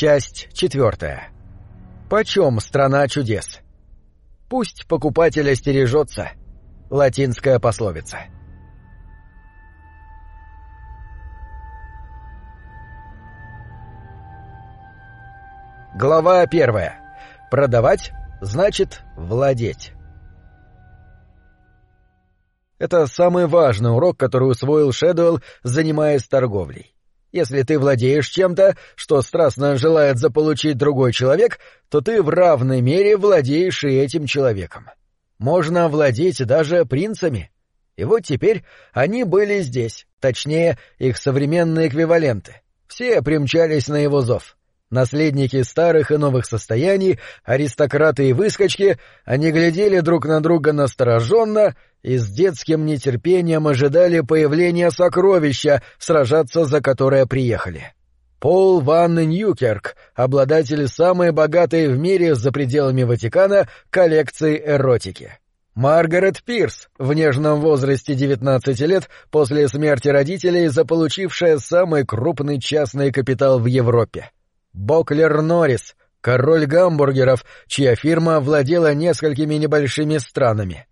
Часть четвертая. Почем страна чудес? Пусть покупатель остережется. Латинская пословица. Глава первая. Продавать значит владеть. Это самый важный урок, который усвоил Шэдуэлл, занимаясь торговлей. Если ты владеешь чем-то, что страстно желает заполучить другой человек, то ты в равной мере владеешь и этим человеком. Можно владеть даже принцами. И вот теперь они были здесь, точнее, их современные эквиваленты. Все примчались на его зов. Наследники старых и новых состояний, аристократы и выскочки, они глядели друг на друга настороженно и с детским нетерпением ожидали появления сокровища, сражаться за которое приехали. Пол Ван Ньюкерк, обладатель самой богатой в мире за пределами Ватикана коллекции эротики. Маргарет Пирс, в нежном возрасте 19 лет, после смерти родителей, заполучившая самый крупный частный капитал в Европе. Боклер Норрис, король гамбургеров, чья фирма владела несколькими небольшими странами.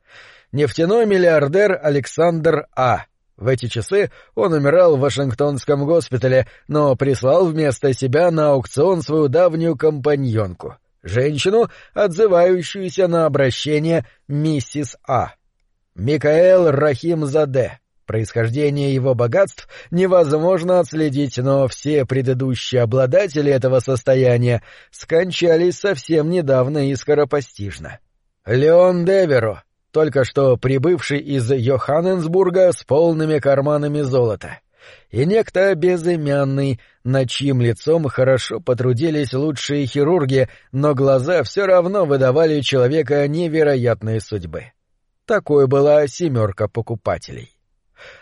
Нефтяной миллиардер Александр А. В эти часы он умирал в Вашингтонском госпитале, но прислал вместо себя на аукцион свою давнюю компаньонку, женщину, отзывающуюся на обращение миссис А. Микаэл Рахим Заде, Происхождение его богатств невозможно отследить, но все предыдущие обладатели этого состояния скончались совсем недавно и скоропостижно. Леон Деверо, только что прибывший из Йоханнесбурга с полными карманами золота, и некто безымянный, над чьим лицом хорошо потрудились лучшие хирурги, но глаза все равно выдавали человека невероятной судьбы. Такой была семерка покупателей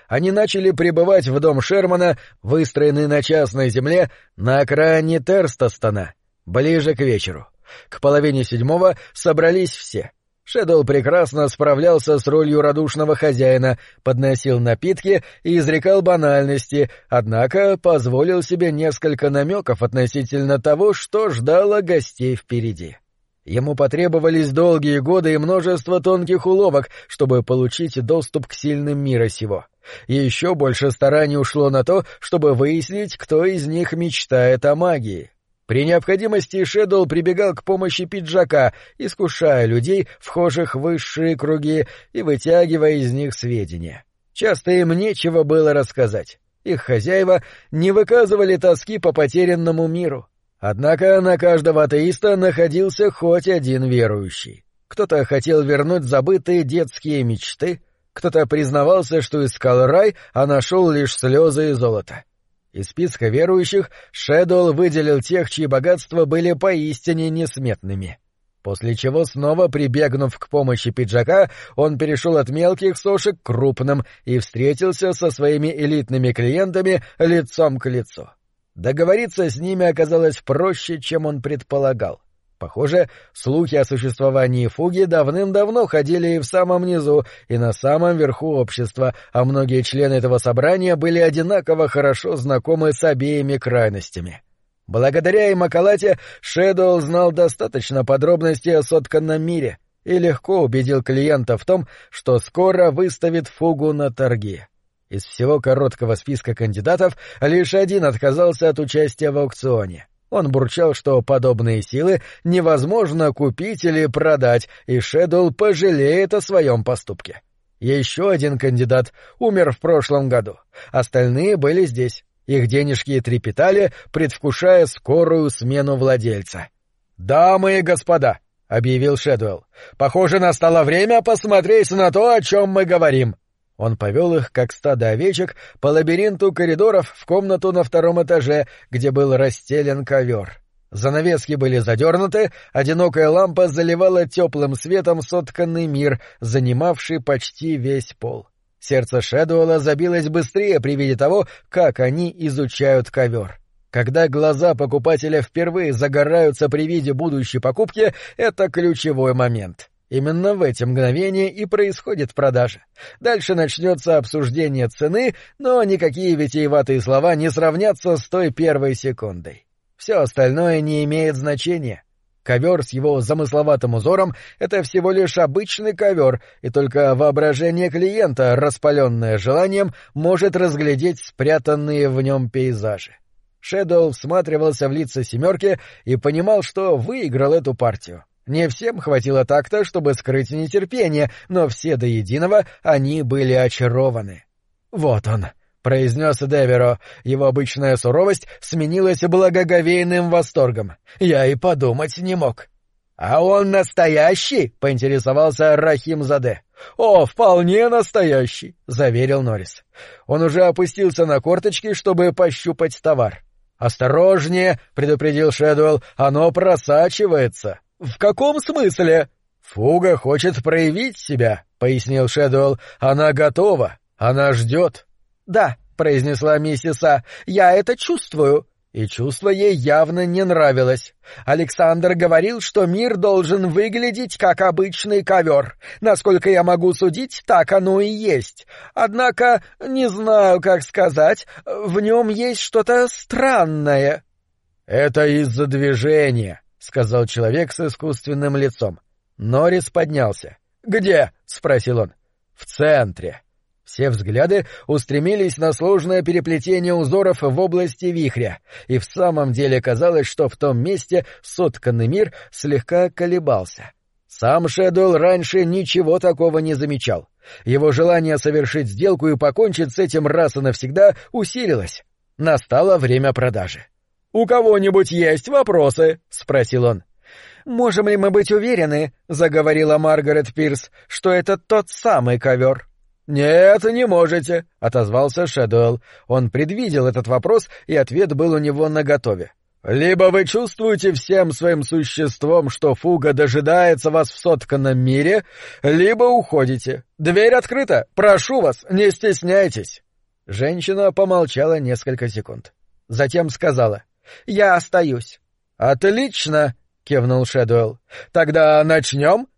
они начали прибывать в дом Шермана, выстроенный на частной земле на окраине Терстостона, ближе к вечеру. К половине седьмого собрались все. Шэдоу прекрасно справлялся с ролью радушного хозяина, подносил напитки и изрекал банальности, однако позволил себе несколько намеков относительно того, что ждало гостей впереди. Ему потребовались долгие годы и множество тонких уловок, чтобы получить доступ к сильным мира сего. Еще больше стараний ушло на то, чтобы выяснить, кто из них мечтает о магии. При необходимости Шэдоу прибегал к помощи пиджака, искушая людей, вхожих в высшие круги, и вытягивая из них сведения. Часто им нечего было рассказать. Их хозяева не выказывали тоски по потерянному миру. Однако на каждого атеиста находился хоть один верующий. Кто-то хотел вернуть забытые детские мечты, кто-то признавался, что искал рай, а нашел лишь слезы и золото. Из списка верующих Шэдоу выделил тех, чьи богатства были поистине несметными. После чего, снова прибегнув к помощи пиджака, он перешел от мелких сошек к крупным и встретился со своими элитными клиентами лицом к лицу. Договориться с ними оказалось проще, чем он предполагал. Похоже, слухи о существовании фуги давным-давно ходили и в самом низу, и на самом верху общества, а многие члены этого собрания были одинаково хорошо знакомы с обеими крайностями. Благодаря им Акалате Шэдоу знал достаточно подробностей о сотканном мире и легко убедил клиента в том, что скоро выставит фугу на торги. Из всего короткого списка кандидатов лишь один отказался от участия в аукционе. Он бурчал, что подобные силы невозможно купить или продать, и Шэдул пожалеет о своем поступке. Еще один кандидат умер в прошлом году. Остальные были здесь. Их денежки трепетали, предвкушая скорую смену владельца. «Дамы и господа», — объявил Шэдуэлл, — «похоже, настало время посмотреть на то, о чем мы говорим. Он повел их, как стадо овечек, по лабиринту коридоров в комнату на втором этаже, где был расстелен ковер. Занавески были задернуты, одинокая лампа заливала теплым светом сотканный мир, занимавший почти весь пол. Сердце Шэдуэлла забилось быстрее при виде того, как они изучают ковер. Когда глаза покупателя впервые загораются при виде будущей покупки, это ключевой момент — Именно в эти мгновения и происходит продажа. Дальше начнется обсуждение цены, но никакие витиеватые слова не сравнятся с той первой секундой. Все остальное не имеет значения. Ковер с его замысловатым узором — это всего лишь обычный ковер, и только воображение клиента, распаленное желанием, может разглядеть спрятанные в нем пейзажи. Шэдоу всматривался в лица семерки и понимал, что выиграл эту партию. Не всем хватило так-то, чтобы скрыть нетерпение, но все до единого они были очарованы. «Вот он», — произнес Деверо. Его обычная суровость сменилась благоговейным восторгом. «Я и подумать не мог». «А он настоящий?» — поинтересовался Рахим Заде. «О, вполне настоящий», — заверил Норрис. Он уже опустился на корточки, чтобы пощупать товар. «Осторожнее!» — предупредил Шэдуэлл. «Оно просачивается!» «В каком смысле?» «Фуга хочет проявить себя», — пояснил Шэдуэлл. «Она готова. Она ждет». «Да», — произнесла миссис А, — «я это чувствую и чувство ей явно не нравилось. Александр говорил, что мир должен выглядеть как обычный ковер. Насколько я могу судить, так оно и есть. Однако, не знаю, как сказать, в нем есть что-то странное. — Это из-за движения, — сказал человек с искусственным лицом. Норрис поднялся. — Где? — спросил он. — В центре. — все взгляды устремились на сложное переплетение узоров в области вихря, и в самом деле казалось, что в том месте сотканный мир слегка колебался. Сам Шэдуэлл раньше ничего такого не замечал. Его желание совершить сделку и покончить с этим раз и навсегда усилилось. Настало время продажи. «У кого-нибудь есть вопросы?» — спросил он. «Можем ли мы быть уверены, — заговорила Маргарет Пирс, — что это тот самый ковер?» «Нет, не можете», — отозвался Шэдуэлл. Он предвидел этот вопрос, и ответ был у него наготове. «Либо вы чувствуете всем своим существом, что фуга дожидается вас в сотканном мире, либо уходите. Дверь открыта. Прошу вас, не стесняйтесь». Женщина помолчала несколько секунд. Затем сказала. «Я остаюсь». «Отлично», — кивнул Шэдуэлл. «Тогда начнем?»